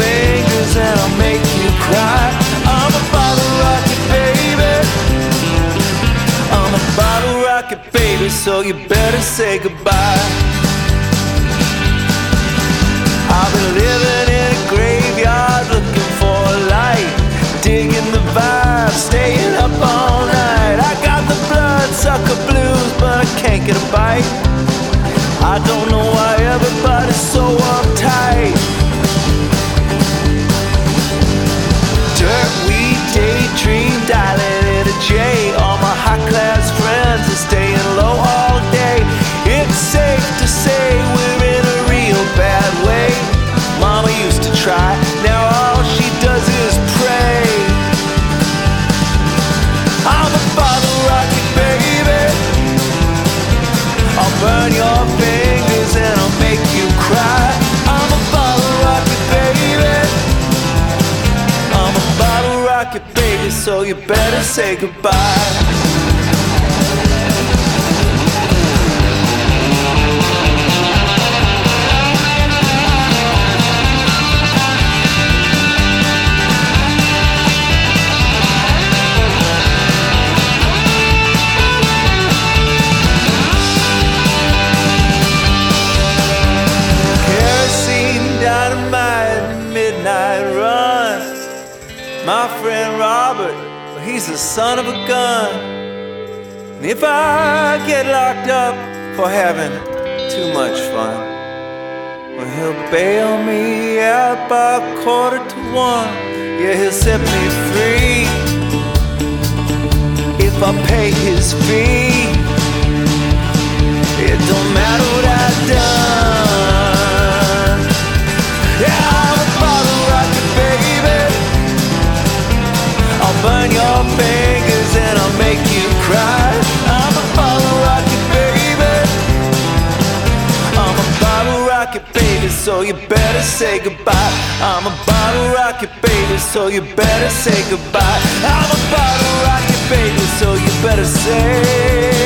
fingers and I'll make you cry. I'm a bottle rocket, baby. I'm a bottle rocket, baby, so you better say goodbye. I've been living in a graveyard looking for a light, digging the vibe, staying up all night. I got the bloodsucker blues, but I can't get a bite. I don't you better say goodbye. My friend Robert, he's the son of a gun. And if I get locked up for having too much fun, well, he'll bail me out by a quarter to one. Yeah, he'll set me free if I pay his fee. It don't matter what I've rocket, baby, so you better say goodbye. I'm a bottle rocket, baby, so you better say goodbye. I'm a bottle rocket, baby, so you better say